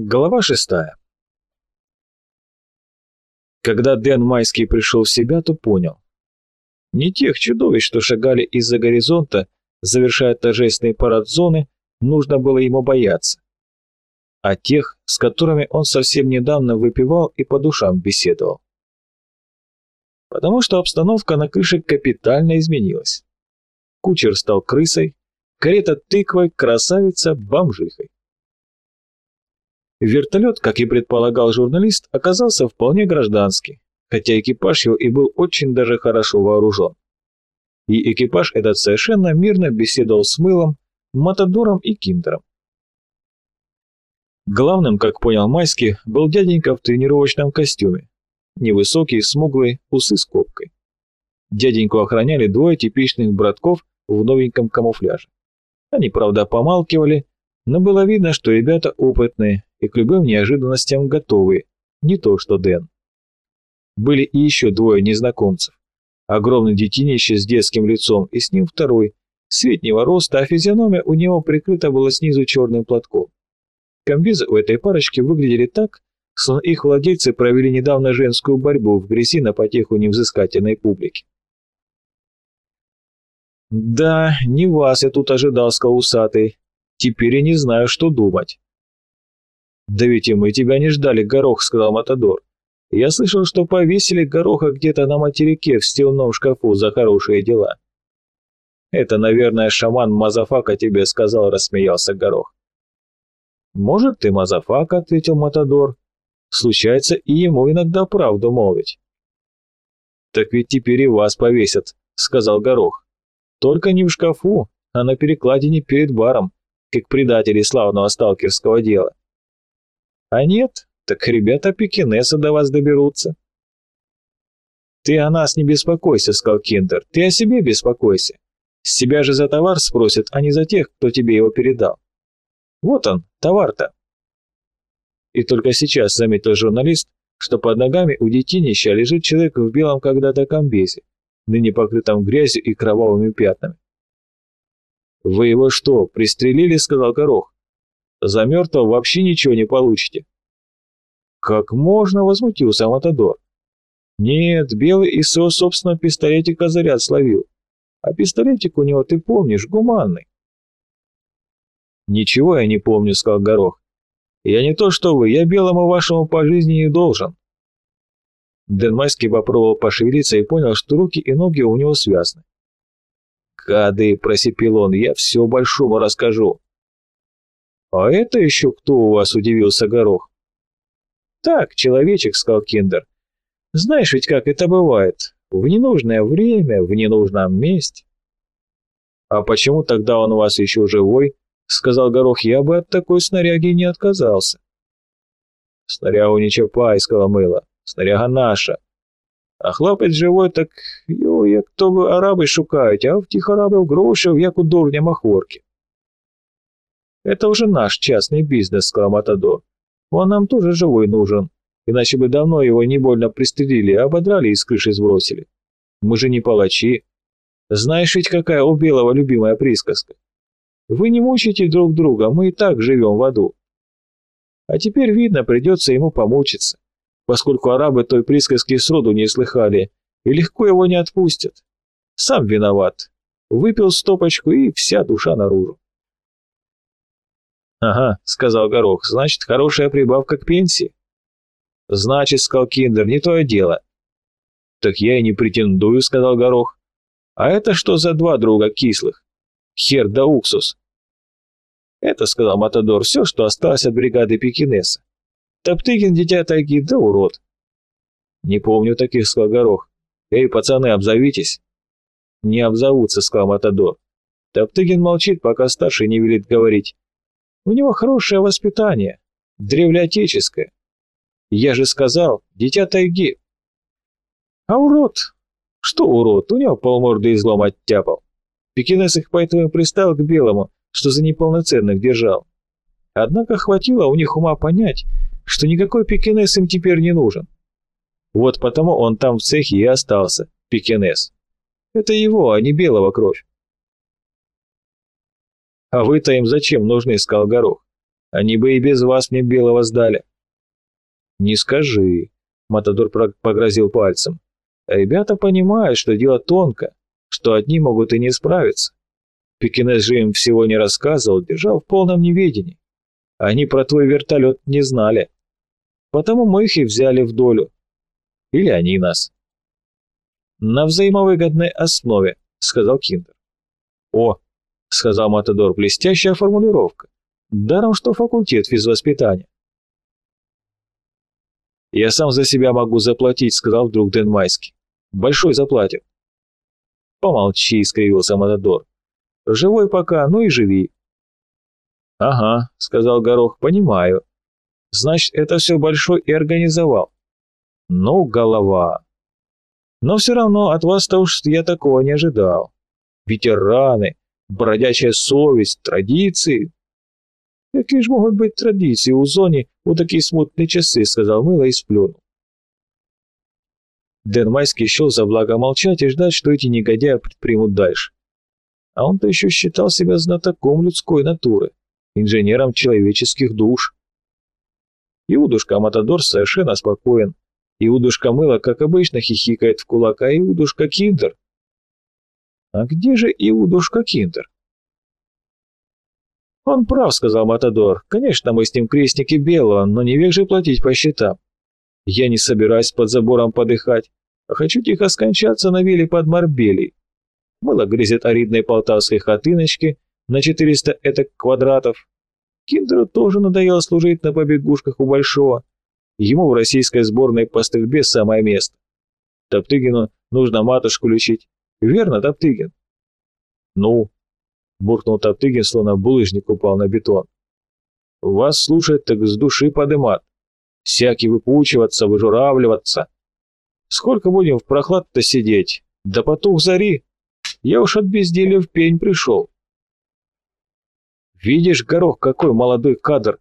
Глава шестая. Когда Дэн Майский пришел в себя, то понял. Не тех чудовищ, что шагали из-за горизонта, завершая торжественный парад зоны, нужно было ему бояться, а тех, с которыми он совсем недавно выпивал и по душам беседовал. Потому что обстановка на крыше капитально изменилась. Кучер стал крысой, карета тыквой, красавица бомжихой. Вертолет, как и предполагал журналист, оказался вполне гражданский, хотя экипаж его и был очень даже хорошо вооружен. И экипаж этот совершенно мирно беседовал с Мылом, Матадором и Киндером. Главным, как понял Майский, был дяденька в тренировочном костюме. Невысокий, смуглый, усы с копкой. Дяденьку охраняли двое типичных братков в новеньком камуфляже. Они, правда, помалкивали, но было видно, что ребята опытные и к любым неожиданностям готовые, не то что Дэн. Были и еще двое незнакомцев. Огромный детинище с детским лицом, и с ним второй, среднего роста, а физиономия у него прикрыта была снизу черным платком. Комбизы у этой парочки выглядели так, словно их владельцы провели недавно женскую борьбу в грязи на потеху невзыскательной публики. «Да, не вас я тут ожидал, сказал усатый. Теперь я не знаю, что думать. «Да ведь и мы тебя не ждали, Горох», — сказал Матадор. «Я слышал, что повесили Гороха где-то на материке в стенном шкафу за хорошие дела». «Это, наверное, шаман Мазафака тебе сказал», — рассмеялся Горох. «Может, ты Мазафак», — ответил Матадор. «Случается и ему иногда правду молвить». «Так ведь теперь и вас повесят», — сказал Горох. «Только не в шкафу, а на перекладине перед баром как предатели славного сталкерского дела. А нет, так ребята пекинеса до вас доберутся. Ты о нас не беспокойся, сказал Киндер, ты о себе беспокойся. С тебя же за товар спросят, а не за тех, кто тебе его передал. Вот он, товар-то. И только сейчас заметил журналист, что под ногами у детинища лежит человек в белом когда-то комбезе, ныне покрытом грязью и кровавыми пятнами. «Вы его что, пристрелили?» — сказал Горох. «За мертвого вообще ничего не получите». «Как можно?» — возмутился Матадор. «Нет, Белый из своего собственного пистолетика заряд словил. А пистолетик у него, ты помнишь, гуманный». «Ничего я не помню», — сказал Горох. «Я не то что вы, я Белому вашему по жизни не должен». Дэн Майский попробовал пошевелиться и понял, что руки и ноги у него связаны. «Гады!» — просипел он. «Я все большому расскажу». «А это еще кто у вас?» — удивился Горох. «Так, человечек», — сказал Киндер. «Знаешь ведь, как это бывает. В ненужное время, в ненужном месте». «А почему тогда он у вас еще живой?» — сказал Горох. «Я бы от такой снаряги не отказался». «Снарягу не чапай», — сказала Мыло. «Снаряга наша. А хлопець живой, так його як то араби шукають, а в тих арабів грошей, як у дурня махорки. Это уже наш частный бизнес, сказал Матадор. Он нам тоже живой нужен, иначе бы давно его не больно пристрелили, а ободрали и с крыши сбросили. Мы же не палачи. Знаешь ведь, какая у Белого любимая присказка? Вы не мучите друг друга, мы и так живем в аду. А теперь, видно, придется ему помучиться поскольку арабы той присказки сроду не слыхали, и легко его не отпустят. Сам виноват. Выпил стопочку, и вся душа наружу. «Ага», — сказал Горох, — «значит, хорошая прибавка к пенсии». «Значит, — сказал Киндер, — не твое дело». «Так я и не претендую», — сказал Горох. «А это что за два друга кислых? Хер да уксус». «Это, — сказал Матадор, — все, что осталось от бригады Пекинеса. Топтыгин дитя тайги, да урод. Не помню таких, сказал. Эй, пацаны, обзовитесь. Не обзовутся, сказал Матадор. Топтыгин молчит, пока старший не велит говорить. У него хорошее воспитание, древлеотеческое. Я же сказал, дитя тайги. А урод? Что урод? У него полморды излом оттяпал. Пекинес их поэтому приставил к белому, что за неполноценных держал. Однако хватило у них ума понять, что никакой пекинес им теперь не нужен. Вот потому он там в цехе и остался, пекинес. Это его, а не белого кровь. «А вы-то им зачем нужны?» — сказал Горох. Они бы и без вас мне белого сдали». «Не скажи», — Матадор погрозил пальцем. «Ребята понимают, что дело тонко, что одни могут и не справиться. Пекинес же им всего не рассказывал, держал в полном неведении. Они про твой вертолет не знали. Потому мы их и взяли в долю. Или они нас. На взаимовыгодной основе, сказал Киндер. О, сказал Матадор, блестящая формулировка. Даром, что факультет физвоспитания. «Я сам за себя могу заплатить», — сказал вдруг Дэн Майский. «Большой заплатит». «Помолчи», — скривился Матадор. «Живой пока, ну и живи». «Ага», — сказал Горох, — «понимаю. Значит, это все Большой и организовал». «Ну, голова». «Но все равно от вас-то уж я такого не ожидал. Ветераны, бродячая совесть, традиции». «Какие же могут быть традиции у зоны у такие смутные часы?» — сказал Мыло и сплюнул. Дэн Майский счел за благо молчать и ждать, что эти негодяи предпримут дальше. А он-то еще считал себя знатоком людской натуры, инженером человеческих душ. Иудушка Матадор совершенно спокоен. Иудушка Мыло, как обычно, хихикает в кулак, а Иудушка Киндер... А где же Иудушка Киндер? «Он прав», — сказал Матадор. «Конечно, мы с ним крестники белого, но не век же платить по счетам. Я не собираюсь под забором подыхать, а хочу тихо скончаться на вилле под Марбелей. Мыло грязет аридной полтавской хатыночки на 400 этак квадратов. Киндеру тоже надоело служить на побегушках у Большого. Ему в российской сборной по стрельбе самое место. Топтыгину нужно матушку лечить. Верно, Топтыгин? Ну, буркнул Топтыгин, словно булыжник упал на бетон. Вас слушать так с души подымат. Всякий выпучиваться, выжуравливаться. Сколько будем в прохлад-то сидеть? Да потух зари. Я уж от безделия в пень пришел. Видишь, горох, какой молодой кадр,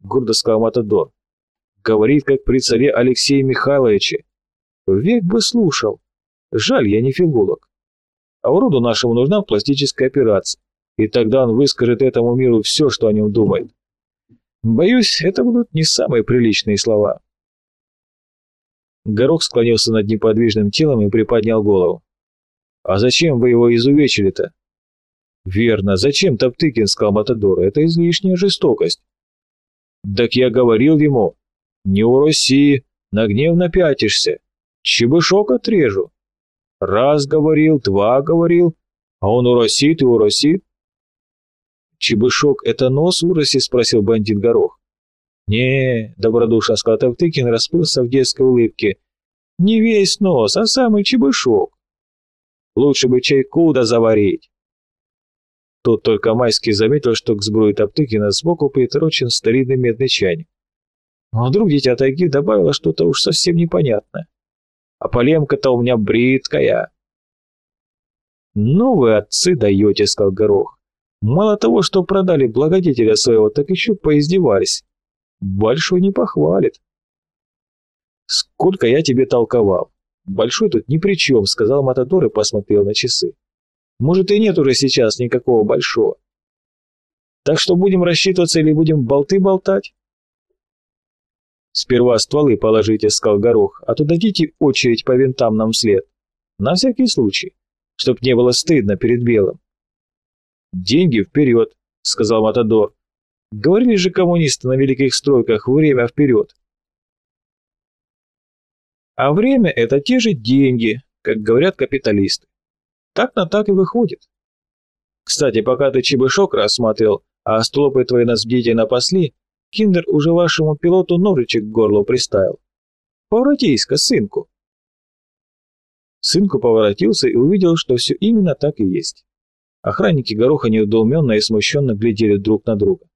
гордо сказал Матадор. Говорит, как при царе Алексее Михайловиче. Век бы слушал. Жаль, я не филолог. А уроду нашему нужна пластическая операция и тогда он выскажет этому миру все, что о нем думает. Боюсь, это будут не самые приличные слова. Горох склонился над неподвижным телом и приподнял голову. «А зачем вы его изувечили-то?» «Верно, зачем Топтыкин?» — сказал Матадор. «Это излишняя жестокость». «Так я говорил ему, не уроси, на гнев напятишься, чебышок отрежу. Раз говорил, два говорил, а он уросит и уросит. «Чебышок — это нос уроси?» — спросил бандит Горох. «Не, — добродушно сказал Тавтыкин, расплылся в детской улыбке. Не весь нос, а самый чебышок. Лучше бы чайку да заварить». Тут только Майский заметил, что к сбруе Топтыкина сбоку приторочен старинный медный чайник. Но вдруг дитя тайги добавило что-то уж совсем непонятное. А полемка-то у меня бриткая. «Ну вы, отцы, даете», — сказал Горох. Мало того, что продали благодетеля своего, так еще поиздевались. Большой не похвалит. Сколько я тебе толковал. Большой тут ни при чем, сказал Матадор и посмотрел на часы. Может и нет уже сейчас никакого большого. Так что будем рассчитываться или будем болты болтать? Сперва стволы положите, сказал Горох, а то дадите очередь по винтам нам вслед. На всякий случай, чтоб не было стыдно перед белым. «Деньги вперед», — сказал Матадор. «Говорили же коммунисты на великих стройках время вперед». А время — это те же деньги, как говорят капиталисты. Так на так и выходит. Кстати, пока ты чебышок рассматривал, а столопы твои нас бдите напасли, Киндер уже вашему пилоту ножичек к горлу приставил. Поворотись-ка, сынку. Сынку поворотился и увидел, что все именно так и есть. Охранники Гороха недоуменно и смущенно глядели друг на друга.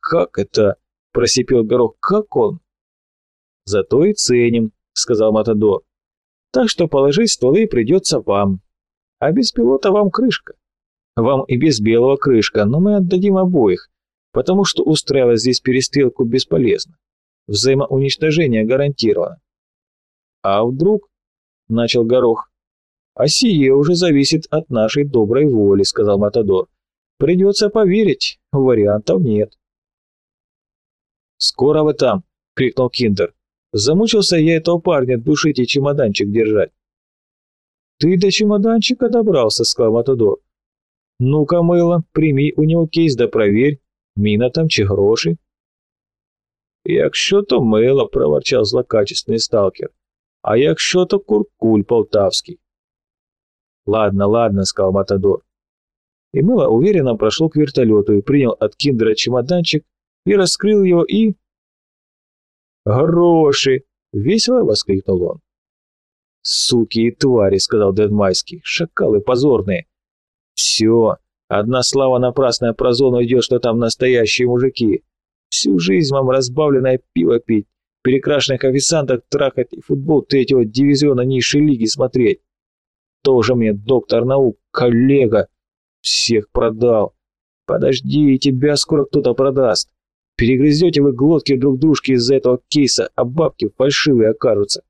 «Как это?» – просипел Горох. «Как он?» «Зато и ценим», – сказал Матадор. «Так что положить стволы придется вам. А без пилота вам крышка. Вам и без белого крышка, но мы отдадим обоих, потому что устраивать здесь перестрелку бесполезно. Взаимоуничтожение гарантировано». «А вдруг?» – начал Горох. «А сие уже зависит от нашей доброй воли», — сказал Матадор. «Придется поверить, вариантов нет». «Скоро вы там!» — крикнул Киндер. «Замучился я этого парня душить и чемоданчик держать». «Ты до чемоданчика добрался», — сказал Матадор. «Ну-ка, Мыло, прими у него кейс да проверь, мина там чи гроші». «Якщо то мило», — проворчал злокачественный сталкер. «А якщо то куркуль полтавский». «Ладно, ладно», — сказал Матадор. И Мыло уверенно прошел к вертолету и принял от Киндера чемоданчик и раскрыл его и... «Гроши!» — весело воскликнул он. «Суки и твари», — сказал Дедмайский, — «шакалы позорные». «Все, одна слава напрасная про зону идет, что там настоящие мужики. Всю жизнь вам разбавленное пиво пить, перекрашенных официанток трахать и футбол третьего дивизиона низшей лиги смотреть. Тоже мне доктор наук, коллега. Всех продал. Подожди, тебя скоро кто-то продаст. Перегрызете вы глотки друг дружки из-за этого кейса, а бабки фальшивые окажутся.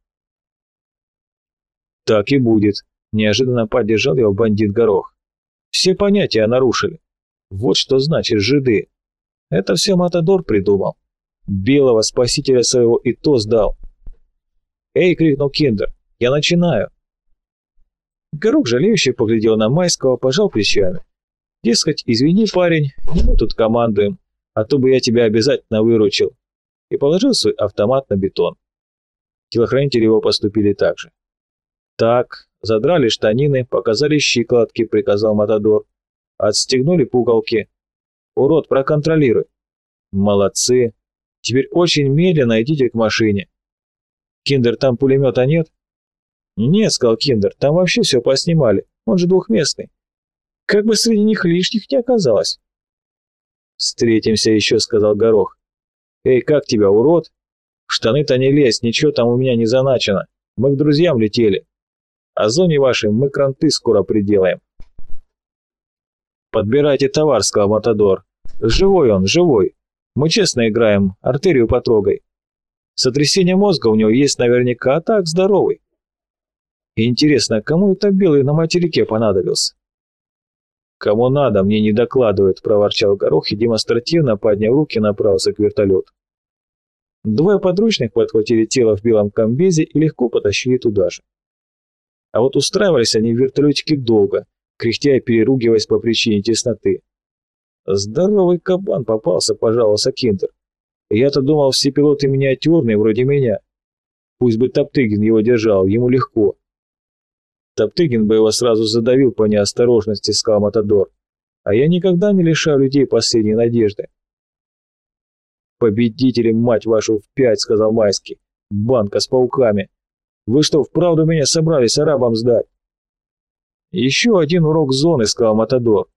Так и будет. Неожиданно поддержал его бандит Горох. Все понятия нарушили. Вот что значит жиды. Это все Матадор придумал. Белого спасителя своего и то сдал. «Эй!» — крикнул Киндер. «Я начинаю!» Горох жалеющий поглядел на Майского, пожал плечами. «Дескать, извини, парень, не мы тут командуем, а то бы я тебя обязательно выручил». И положил свой автомат на бетон. Телохранители его поступили так же. «Так, задрали штанины, показали щиколотки», — приказал Матадор. «Отстегнули пугалки. Урод, проконтролируй». «Молодцы. Теперь очень медленно идите к машине». «Киндер, там пулемета нет?» «Нет», — сказал Киндер, — «там вообще все поснимали. Он же двухместный. Как бы среди них лишних не оказалось». «Встретимся еще», — сказал Горох. «Эй, как тебя, урод? Штаны-то не лезь, ничего там у меня не заначено. Мы к друзьям летели. А зоне вашей мы кранты скоро приделаем. «Подбирайте товар», — сказал Матадор. «Живой он, живой. Мы честно играем, артерию потрогай. Сотрясение мозга у него есть наверняка, а так здоровый». Интересно, кому это белый на материке понадобился? «Кому надо, мне не докладывают», — проворчал Горох и демонстративно, подняв руки, направился к вертолету. Двое подручных подхватили тело в белом комбезе и легко потащили туда же. А вот устраивались они в вертолетике долго, кряхтя и переругиваясь по причине тесноты. «Здоровый кабан попался», — пожаловался Кинтер. «Я-то думал, все пилоты миниатюрные, вроде меня. Пусть бы Топтыгин его держал, ему легко». Топтыгин бы его сразу задавил по неосторожности, сказал Матадор. «А я никогда не лишаю людей последней надежды». «Победители, мать вашу, в пять», — сказал Майский. «Банка с пауками. Вы что, вправду меня собрались арабам сдать?» «Еще один урок зоны», — сказал Матадор.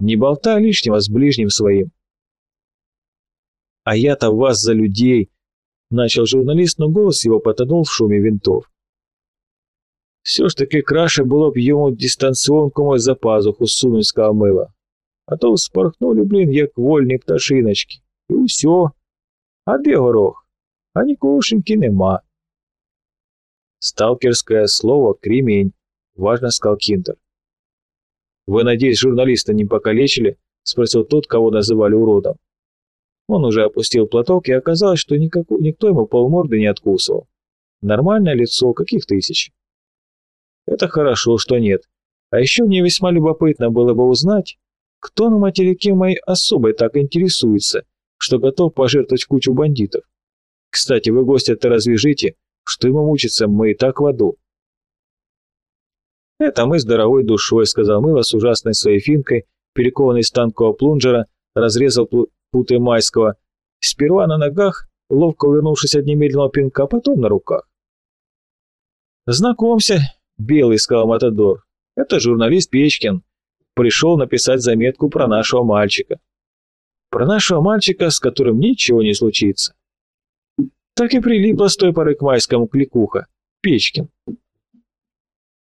«Не болтай лишнего с ближним своим». «А я-то вас за людей», — начал журналист, но голос его потонул в шуме винтов. «Все ж таки краше было б йому дистанционку мой за пазуху сунуть, сказал Мила. А то вспорхнули, блин, як вольні пташиночки. І все. А де горох? А нікошеньки нема. Сталкерское слово «кремень», важно сказал Кинтер. «Вы, надеюсь, журналиста не покалечили?» — спросил тот, кого называли уродом. Он уже опустил платок, и оказалось, что никаку, никто ему полморды не откусывал. Нормальное лицо, каких тысяч. Это хорошо, что нет. А еще мне весьма любопытно было бы узнать, кто на материке моей особой так интересуется, что готов пожертвовать кучу бандитов. Кстати, вы гостя-то развяжите, что ему мучиться, мы и так в аду. «Это мы здоровой душой», — сказал Мыло с ужасной своей финкой, перекованный из танкового плунжера, разрезал путы майского. Сперва на ногах, ловко увернувшись от немедленного пинка, а потом на руках. «Знакомься, белый», — сказал Матадор. «Это журналист Печкин. Пришел написать заметку про нашего мальчика. Про нашего мальчика, с которым ничего не случится». Так и прилипла с той поры к майскому кликуха. Печкин.